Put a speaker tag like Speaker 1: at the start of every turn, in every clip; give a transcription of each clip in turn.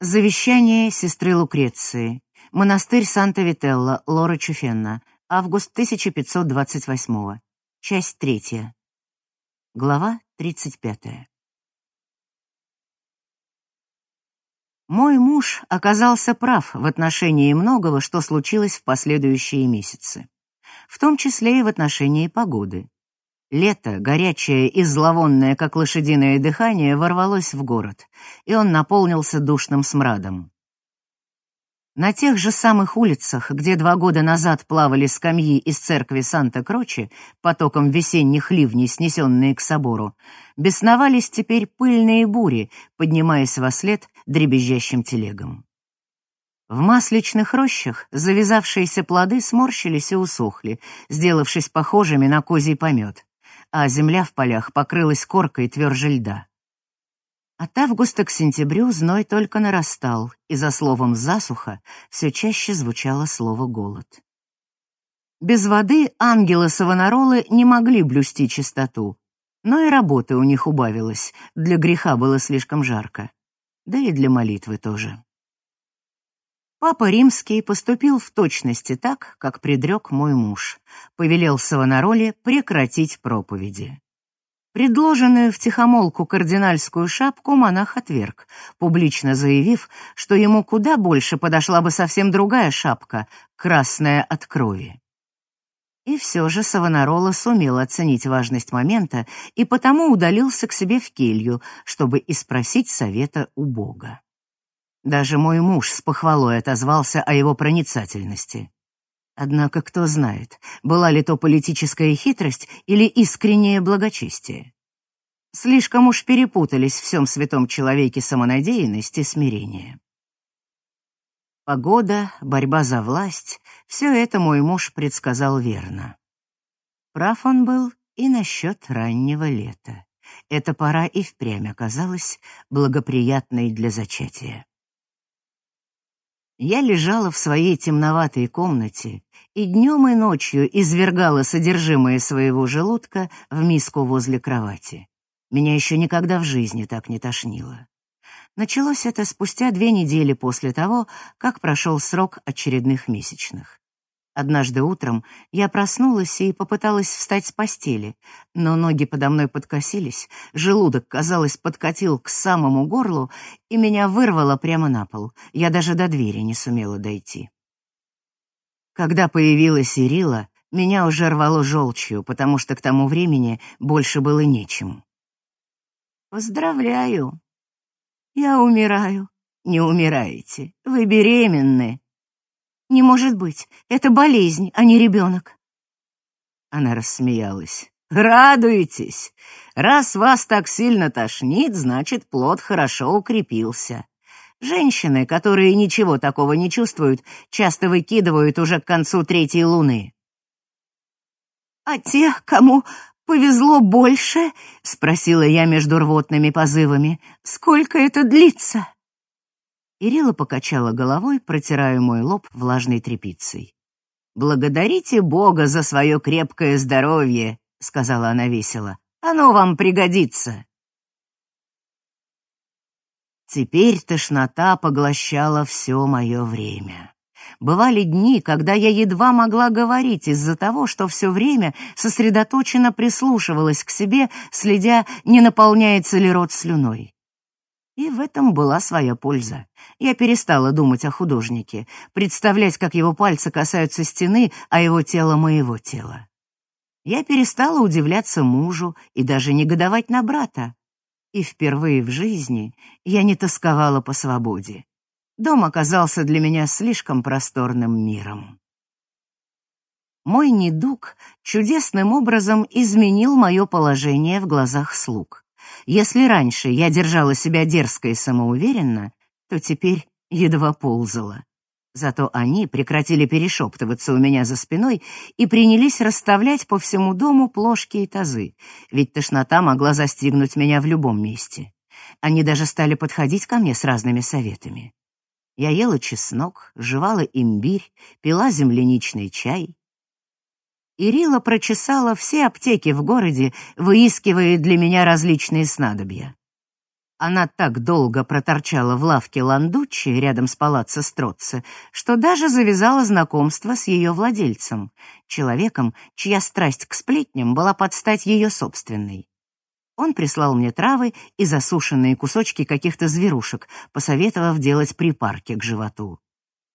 Speaker 1: Завещание сестры Лукреции. Монастырь Санта-Вителла, Лора Чуфенна. Август 1528. Часть третья. Глава 35. Мой муж оказался прав в отношении многого, что случилось в последующие месяцы, в том числе и в отношении погоды. Лето, горячее и зловонное, как лошадиное дыхание, ворвалось в город, и он наполнился душным смрадом. На тех же самых улицах, где два года назад плавали скамьи из церкви Санта-Кроче, потоком весенних ливней, снесенные к собору, бесновались теперь пыльные бури, поднимаясь во след дребезжащим телегам. В масличных рощах завязавшиеся плоды сморщились и усохли, сделавшись похожими на козий помет а земля в полях покрылась коркой тверже льда. От августа к сентябрю зной только нарастал, и за словом «засуха» все чаще звучало слово «голод». Без воды ангелы-савонаролы не могли блюсти чистоту, но и работы у них убавилось, для греха было слишком жарко, да и для молитвы тоже. Папа Римский поступил в точности так, как предрек мой муж. Повелел Савонароле прекратить проповеди. Предложенную в тихомолку кардинальскую шапку монах отверг, публично заявив, что ему куда больше подошла бы совсем другая шапка, красная от крови. И все же Савонарола сумел оценить важность момента и потому удалился к себе в келью, чтобы испросить совета у Бога. Даже мой муж с похвалой отозвался о его проницательности. Однако кто знает, была ли то политическая хитрость или искреннее благочестие. Слишком уж перепутались в всем святом человеке самонадеянность и смирение. Погода, борьба за власть — все это мой муж предсказал верно. Прав он был и насчет раннего лета. Эта пора и впрямь оказалась благоприятной для зачатия. Я лежала в своей темноватой комнате и днем и ночью извергала содержимое своего желудка в миску возле кровати. Меня еще никогда в жизни так не тошнило. Началось это спустя две недели после того, как прошел срок очередных месячных. Однажды утром я проснулась и попыталась встать с постели, но ноги подо мной подкосились, желудок, казалось, подкатил к самому горлу, и меня вырвало прямо на пол. Я даже до двери не сумела дойти. Когда появилась Ирила, меня уже рвало желчью, потому что к тому времени больше было нечем. «Поздравляю. Я умираю. Не умираете. Вы беременны», не может быть, это болезнь, а не ребенок. Она рассмеялась. Радуетесь? Раз вас так сильно тошнит, значит, плод хорошо укрепился. Женщины, которые ничего такого не чувствуют, часто выкидывают уже к концу третьей луны. А тех, кому повезло больше, спросила я между рвотными позывами, сколько это длится? Ирила покачала головой, протирая мой лоб влажной тряпицей. «Благодарите Бога за свое крепкое здоровье», — сказала она весело. «Оно вам пригодится». Теперь тошнота поглощала все мое время. Бывали дни, когда я едва могла говорить из-за того, что все время сосредоточенно прислушивалась к себе, следя, не наполняется ли рот слюной. И в этом была своя польза. Я перестала думать о художнике, представлять, как его пальцы касаются стены, а его тело моего тела. Я перестала удивляться мужу и даже негодовать на брата. И впервые в жизни я не тосковала по свободе. Дом оказался для меня слишком просторным миром. Мой недуг чудесным образом изменил мое положение в глазах слуг. Если раньше я держала себя дерзко и самоуверенно, то теперь едва ползала. Зато они прекратили перешептываться у меня за спиной и принялись расставлять по всему дому плошки и тазы, ведь тошнота могла застигнуть меня в любом месте. Они даже стали подходить ко мне с разными советами. Я ела чеснок, жевала имбирь, пила земляничный чай, Ирила прочесала все аптеки в городе, выискивая для меня различные снадобья. Она так долго проторчала в лавке Ландуччи рядом с палаццо Строцци, что даже завязала знакомство с ее владельцем, человеком, чья страсть к сплетням была под стать ее собственной. Он прислал мне травы и засушенные кусочки каких-то зверушек, посоветовав делать припарки к животу.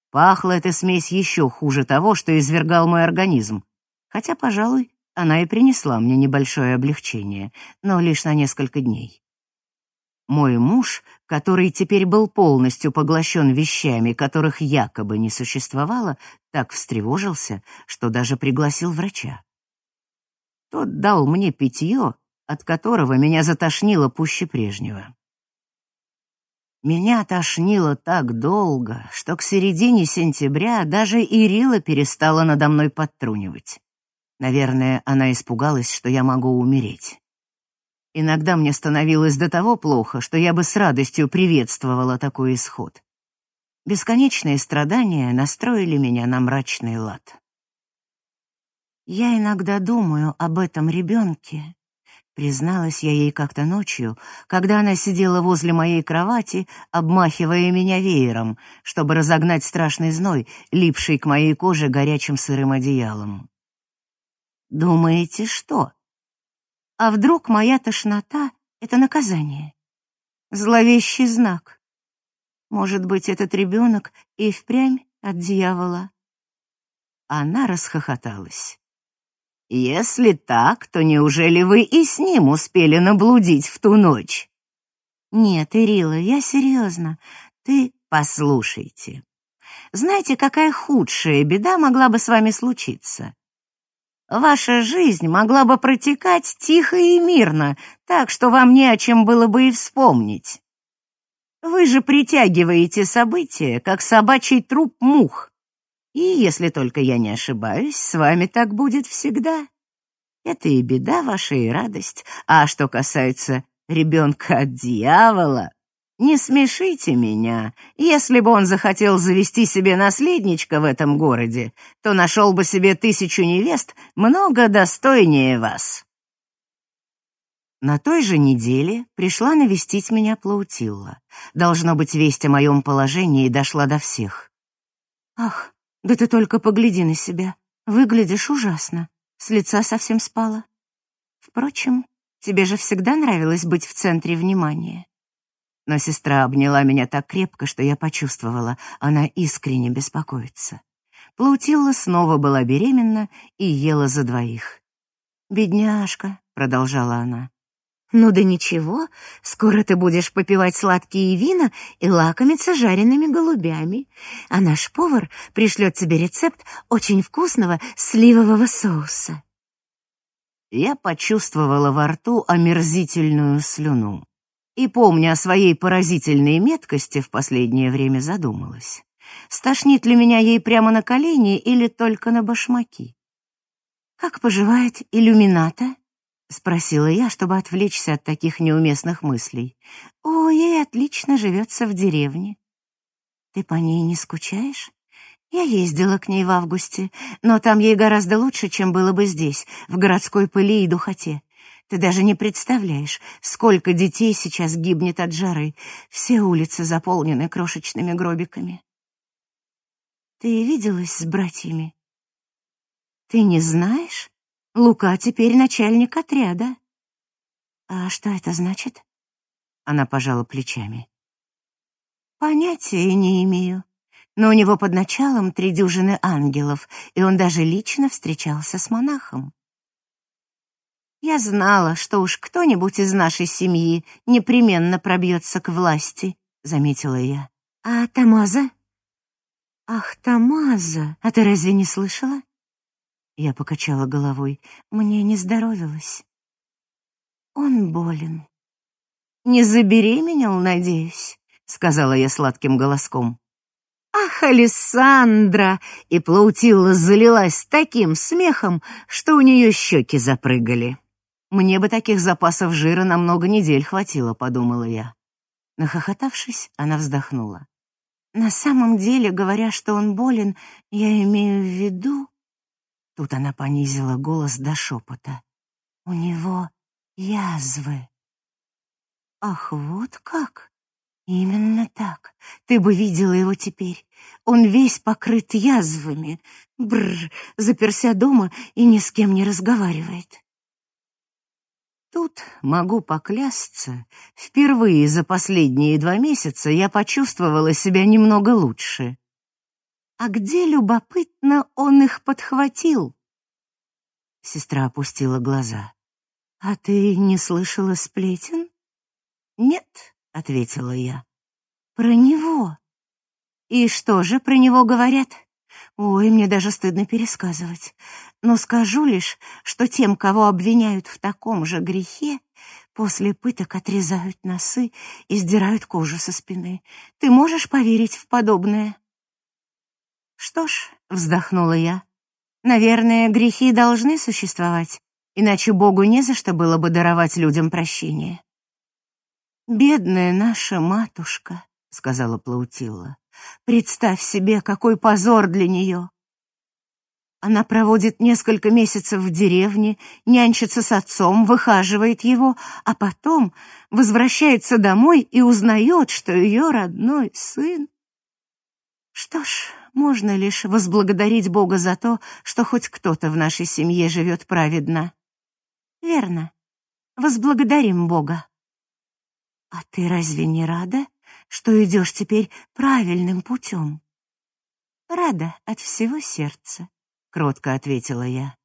Speaker 1: Пахла эта смесь еще хуже того, что извергал мой организм, хотя, пожалуй, она и принесла мне небольшое облегчение, но лишь на несколько дней. Мой муж, который теперь был полностью поглощен вещами, которых якобы не существовало, так встревожился, что даже пригласил врача. Тот дал мне питье, от которого меня затошнило пуще прежнего. Меня тошнило так долго, что к середине сентября даже Ирила перестала надо мной подтрунивать. Наверное, она испугалась, что я могу умереть. Иногда мне становилось до того плохо, что я бы с радостью приветствовала такой исход. Бесконечные страдания настроили меня на мрачный лад. Я иногда думаю об этом ребенке, призналась я ей как-то ночью, когда она сидела возле моей кровати, обмахивая меня веером, чтобы разогнать страшный зной, липший к моей коже горячим сырым одеялом. Думаете, что? А вдруг моя тошнота — это наказание? Зловещий знак. Может быть, этот ребенок и впрямь от дьявола? Она расхохоталась. Если так, то неужели вы и с ним успели наблудить в ту ночь? Нет, Ирила, я серьезно. Ты послушайте. Знаете, какая худшая беда могла бы с вами случиться? Ваша жизнь могла бы протекать тихо и мирно, так что вам не о чем было бы и вспомнить. Вы же притягиваете события, как собачий труп мух. И, если только я не ошибаюсь, с вами так будет всегда. Это и беда ваша, и радость. А что касается ребенка от дьявола, не смешите меня. Если бы он захотел завести себе наследничка в этом городе, то нашел бы себе тысячу невест много достойнее вас. На той же неделе пришла навестить меня Плаутилла. Должно быть, весть о моем положении дошла до всех. «Ах, да ты только погляди на себя. Выглядишь ужасно. С лица совсем спала. Впрочем, тебе же всегда нравилось быть в центре внимания». Но сестра обняла меня так крепко, что я почувствовала, она искренне беспокоится. Плаутилла снова была беременна и ела за двоих. «Бедняжка», — продолжала она. «Ну да ничего, скоро ты будешь попивать сладкие вина и лакомиться жареными голубями, а наш повар пришлет тебе рецепт очень вкусного сливового соуса». Я почувствовала во рту омерзительную слюну и, помня о своей поразительной меткости, в последнее время задумалась. Стошнит ли меня ей прямо на колени или только на башмаки? «Как поживает иллюмината?» — спросила я, чтобы отвлечься от таких неуместных мыслей. «О, ей отлично живется в деревне». «Ты по ней не скучаешь?» Я ездила к ней в августе, но там ей гораздо лучше, чем было бы здесь, в городской пыли и духоте. Ты даже не представляешь, сколько детей сейчас гибнет от жары. Все улицы заполнены крошечными гробиками. Ты виделась с братьями? Ты не знаешь? Лука теперь начальник отряда. А что это значит? Она пожала плечами. Понятия не имею. Но у него под началом три дюжины ангелов, и он даже лично встречался с монахом. Я знала, что уж кто-нибудь из нашей семьи непременно пробьется к власти, заметила я. А Тамаза? Ах, Тамаза, а ты разве не слышала? Я покачала головой. Мне не здоровилось. Он болен. Не забеременел, надеюсь, сказала я сладким голоском. «Ах, Алессандра!» И Плаутилла залилась таким смехом, что у нее щеки запрыгали. Мне бы таких запасов жира на много недель хватило, подумала я. Нахохотавшись, она вздохнула. На самом деле, говоря, что он болен, я имею в виду... Тут она понизила голос до шепота. У него язвы. Ах, вот как? Именно так. Ты бы видела его теперь. Он весь покрыт язвами. Бррр, заперся дома и ни с кем не разговаривает. Тут, могу поклясться, впервые за последние два месяца я почувствовала себя немного лучше. А где, любопытно, он их подхватил? Сестра опустила глаза. «А ты не слышала сплетен?» «Нет», — ответила я. «Про него». «И что же про него говорят?» «Ой, мне даже стыдно пересказывать. Но скажу лишь, что тем, кого обвиняют в таком же грехе, после пыток отрезают носы и сдирают кожу со спины. Ты можешь поверить в подобное?» «Что ж», — вздохнула я, — «наверное, грехи должны существовать, иначе Богу не за что было бы даровать людям прощение». «Бедная наша матушка», — сказала Плаутилла, — «представь себе, какой позор для нее. Она проводит несколько месяцев в деревне, нянчится с отцом, выхаживает его, а потом возвращается домой и узнает, что ее родной сын. Что ж, можно лишь возблагодарить Бога за то, что хоть кто-то в нашей семье живет праведно. Верно. Возблагодарим Бога. А ты разве не рада, что идешь теперь правильным путем? Рада от всего сердца кротко ответила я.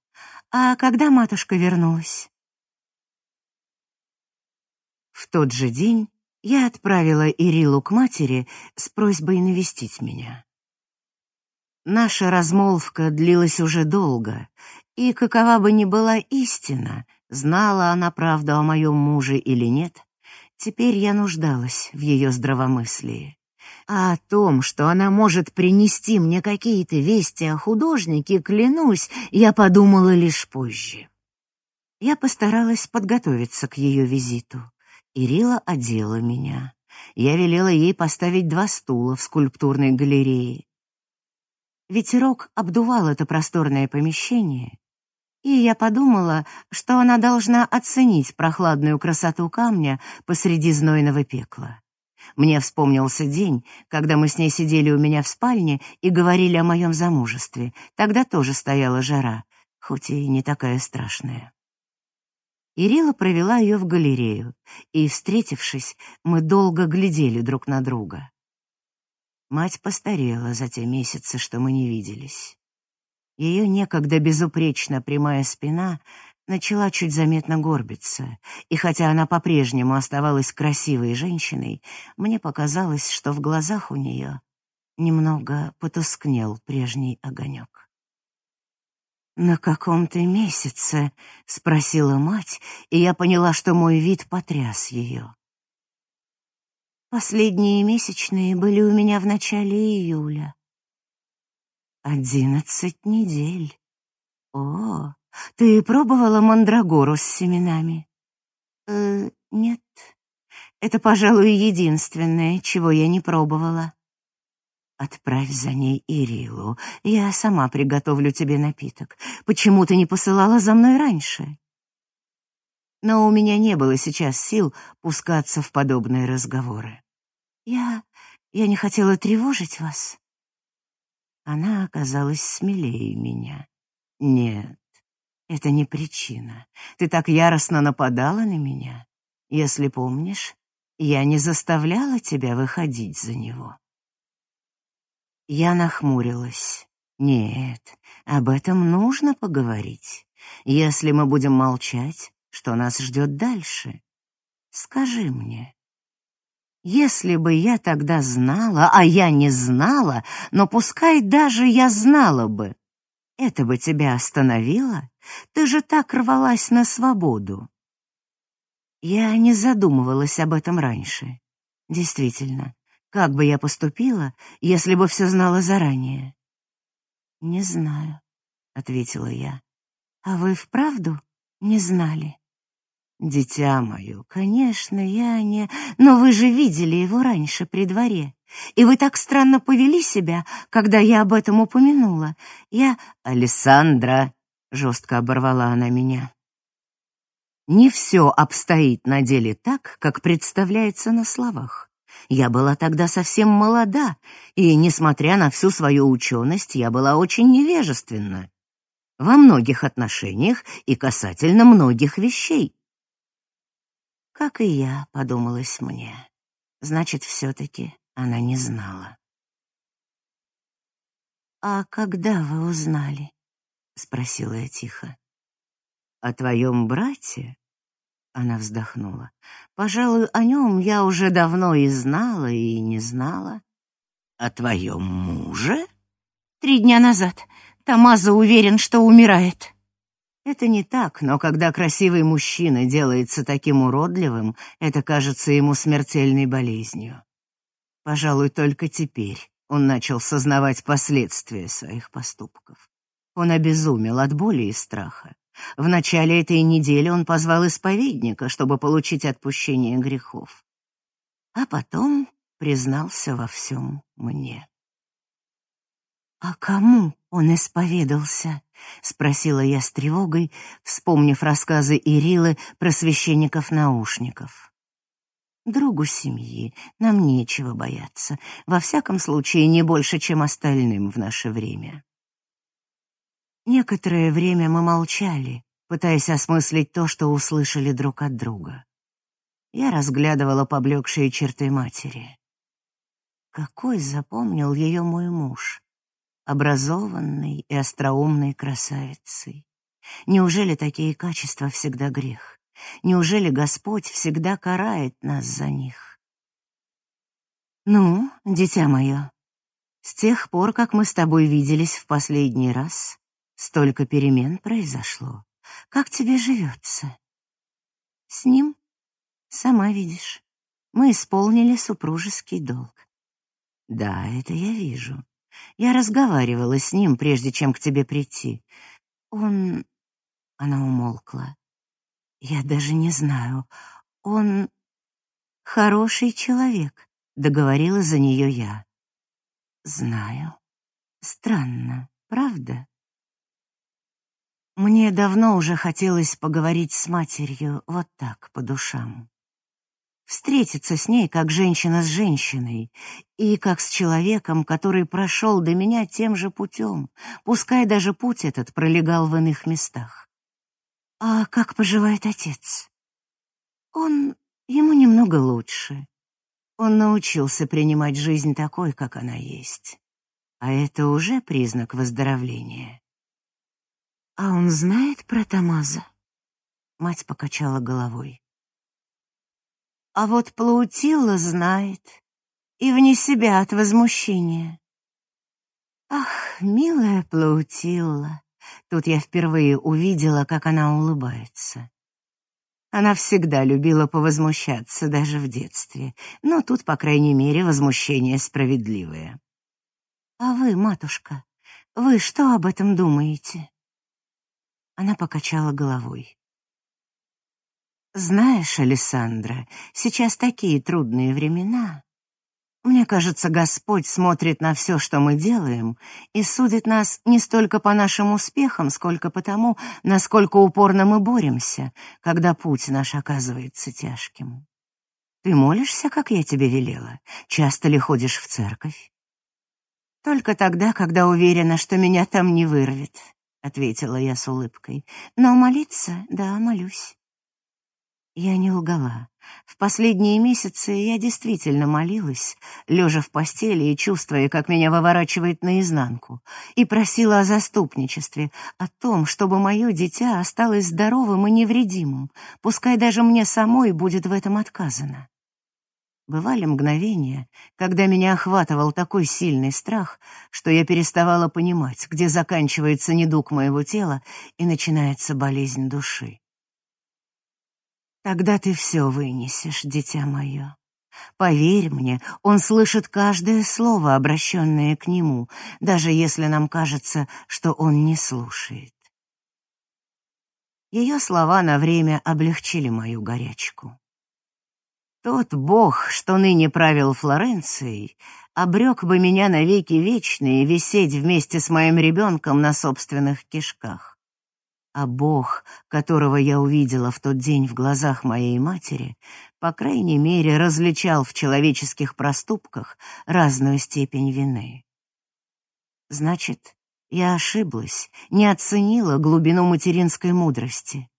Speaker 1: А когда матушка вернулась? В тот же день я отправила Ирилу к матери с просьбой навестить меня. Наша размолвка длилась уже долго, и какова бы ни была истина, знала она правду о моем муже или нет, теперь я нуждалась в ее здравомыслии. А о том, что она может принести мне какие-то вести о художнике, клянусь, я подумала лишь позже. Я постаралась подготовиться к ее визиту. Ирила одела меня. Я велела ей поставить два стула в скульптурной галерее. Ветерок обдувал это просторное помещение, и я подумала, что она должна оценить прохладную красоту камня посреди знойного пекла. Мне вспомнился день, когда мы с ней сидели у меня в спальне и говорили о моем замужестве. Тогда тоже стояла жара, хоть и не такая страшная. Ирила провела ее в галерею, и, встретившись, мы долго глядели друг на друга. Мать постарела за те месяцы, что мы не виделись. Ее некогда безупречно прямая спина начала чуть заметно горбиться, и хотя она по-прежнему оставалась красивой женщиной, мне показалось, что в глазах у нее немного потускнел прежний огонек. «На каком ты месяце?» — спросила мать, и я поняла, что мой вид потряс ее. Последние месячные были у меня в начале июля. Одиннадцать недель. О, ты пробовала мандрагору с семенами? Э, нет. Это, пожалуй, единственное, чего я не пробовала. Отправь за ней Ирилу. Я сама приготовлю тебе напиток. Почему ты не посылала за мной раньше? Но у меня не было сейчас сил пускаться в подобные разговоры. Я... я не хотела тревожить вас. Она оказалась смелее меня. Нет, это не причина. Ты так яростно нападала на меня. Если помнишь, я не заставляла тебя выходить за него. Я нахмурилась. Нет, об этом нужно поговорить. Если мы будем молчать, что нас ждет дальше? Скажи мне. Если бы я тогда знала, а я не знала, но пускай даже я знала бы, это бы тебя остановило? Ты же так рвалась на свободу. Я не задумывалась об этом раньше. Действительно, как бы я поступила, если бы все знала заранее? Не знаю, ответила я. А вы вправду не знали? Дитя мое, конечно, я не... Но вы же видели его раньше при дворе. И вы так странно повели себя, когда я об этом упомянула. Я... Александра, жестко оборвала она меня. Не все обстоит на деле так, как представляется на словах. Я была тогда совсем молода, и, несмотря на всю свою ученость, я была очень невежественна. Во многих отношениях и касательно многих вещей. Как и я, подумалось мне. Значит, все-таки она не знала. «А когда вы узнали?» — спросила я тихо. «О твоем брате?» Она вздохнула. «Пожалуй, о нем я уже давно и знала, и не знала». «О твоем муже?»
Speaker 2: «Три дня назад. Тамаза уверен, что умирает».
Speaker 1: Это не так, но когда красивый мужчина делается таким уродливым, это кажется ему смертельной болезнью. Пожалуй, только теперь он начал сознавать последствия своих поступков. Он обезумел от боли и страха. В начале этой недели он позвал исповедника, чтобы получить отпущение грехов. А потом признался во всем мне. «А кому он исповедался?» — спросила я с тревогой, вспомнив рассказы Ирилы про священников-наушников. «Другу семьи нам нечего бояться, во всяком случае не больше, чем остальным в наше время». Некоторое время мы молчали, пытаясь осмыслить то, что услышали друг от друга. Я разглядывала поблекшие черты матери. Какой запомнил ее мой муж, образованной и остроумной красавицей. Неужели такие качества всегда грех? Неужели Господь всегда карает нас за них? Ну, дитя мое, с тех пор, как мы с тобой виделись в последний раз, Столько перемен произошло. Как тебе живется? С ним? Сама видишь. Мы исполнили супружеский долг. Да, это я вижу. Я разговаривала с ним, прежде чем к тебе прийти. Он... Она умолкла. Я даже не знаю. Он... Хороший человек, договорила за нее я. Знаю. Странно, правда? Мне давно уже хотелось поговорить с матерью вот так, по душам. Встретиться с ней как женщина с женщиной и как с человеком, который прошел до меня тем же путем, пускай даже путь этот пролегал в иных местах. А как поживает отец? Он... ему немного лучше. Он научился принимать жизнь такой, как она есть. А это уже признак выздоровления. «А он знает про Тамаза?» Мать покачала головой. «А вот Плаутилла знает, и вне себя от возмущения. Ах, милая Плаутилла!» Тут я впервые увидела, как она улыбается. Она всегда любила повозмущаться, даже в детстве, но тут, по крайней мере, возмущение справедливое. «А вы, матушка, вы что об этом думаете?» Она покачала головой. Знаешь, Александра, сейчас такие трудные времена. Мне кажется, Господь смотрит на все, что мы делаем, и судит нас не столько по нашим успехам, сколько по тому, насколько упорно мы боремся, когда путь наш оказывается тяжким. Ты молишься, как я тебе велела? Часто ли ходишь в церковь? Только тогда, когда уверена, что меня там не вырвет ответила я с улыбкой. Но молиться, да, молюсь. Я не лгала. В последние месяцы я действительно молилась, лежа в постели и чувствуя, как меня выворачивает наизнанку, и просила о заступничестве, о том, чтобы мое дитя осталось здоровым и невредимым, пускай даже мне самой будет в этом отказано. Бывали мгновения, когда меня охватывал такой сильный страх, что я переставала понимать, где заканчивается недуг моего тела и начинается болезнь души. Тогда ты все вынесешь, дитя мое. Поверь мне, он слышит каждое слово, обращенное к нему, даже если нам кажется, что он не слушает. Ее слова на время облегчили мою горячку. Тот бог, что ныне правил Флоренцией, обрек бы меня навеки вечные висеть вместе с моим ребенком на собственных кишках. а Бог, которого я увидела в тот день в глазах моей матери, по крайней мере, различал в человеческих проступках разную степень вины. Значит, я ошиблась, не оценила глубину материнской мудрости,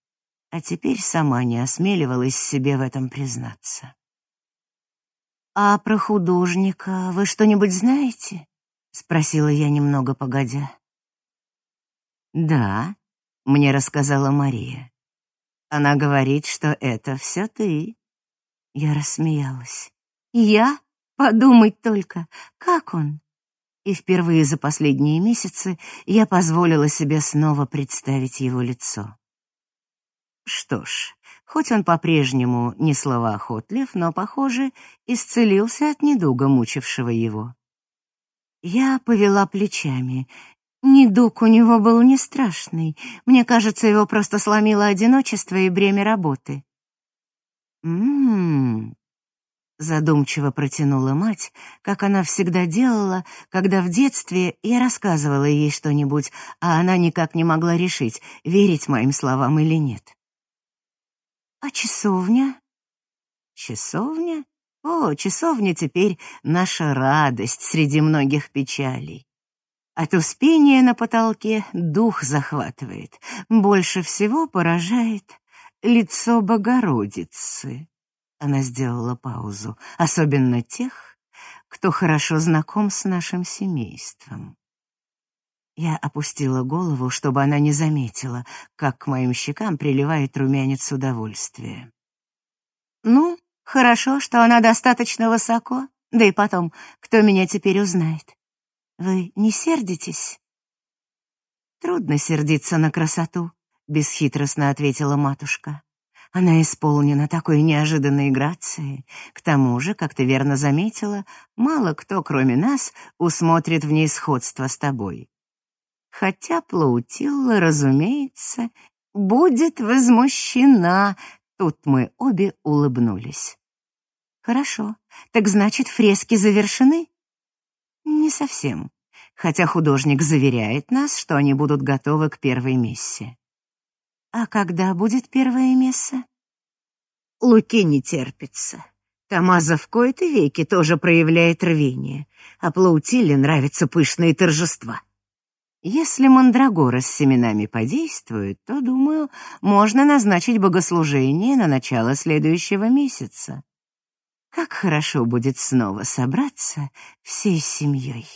Speaker 1: а теперь сама не осмеливалась себе в этом признаться.
Speaker 2: «А про художника вы что-нибудь знаете?» — спросила я немного погодя.
Speaker 1: «Да», — мне рассказала Мария. «Она говорит, что это все ты».
Speaker 2: Я рассмеялась. «Я? Подумать только, как он?» И впервые за последние месяцы я позволила себе снова представить его лицо.
Speaker 1: Что ж, хоть он по-прежнему не словоохотлив, но, похоже, исцелился от недуга, мучившего его.
Speaker 2: Я повела плечами. Недуг у него был не страшный. Мне кажется, его просто сломило одиночество и бремя работы.
Speaker 1: М-м. Задумчиво протянула мать, как она всегда делала, когда в детстве я рассказывала ей что-нибудь, а она никак не могла решить, верить моим словам или нет.
Speaker 2: А часовня?
Speaker 1: Часовня? О, часовня теперь наша радость среди многих печалей. От успения на потолке дух захватывает. Больше всего поражает лицо Богородицы. Она сделала паузу. Особенно тех, кто хорошо знаком с нашим семейством. Я опустила голову, чтобы она не заметила, как к моим щекам приливает румянец удовольствия.
Speaker 2: «Ну, хорошо, что она достаточно высоко. Да и потом, кто меня теперь узнает? Вы не сердитесь?»
Speaker 1: «Трудно сердиться на красоту», — бесхитростно ответила матушка. «Она исполнена такой неожиданной грацией. К тому же, как ты верно заметила, мало кто, кроме нас, усмотрит в ней сходство с тобой. Хотя Плаутилла, разумеется, будет возмущена. Тут мы обе улыбнулись.
Speaker 2: Хорошо. Так значит, фрески завершены?
Speaker 1: Не совсем. Хотя художник заверяет нас, что они будут готовы к первой мессе.
Speaker 2: А когда будет первая месса?
Speaker 1: Луки не терпится. Тамаза в кои-то веки тоже проявляет рвение, а Плаутиле нравятся пышные торжества. Если мандрагора с семенами подействует, то, думаю, можно назначить богослужение на начало следующего месяца. Как хорошо будет снова собраться всей семьей.